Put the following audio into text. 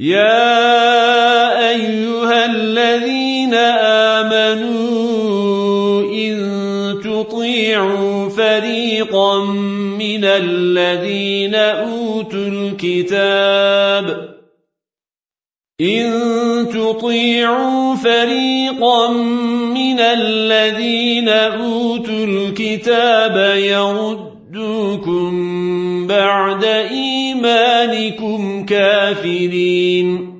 يا أيها الذين آمنوا إن تطيعوا فريقا من الذين أوتوا الكتاب إن تطيعوا فريقا من الذين أوتوا الكتاب يردوكم بعد إيمانكم كافرين.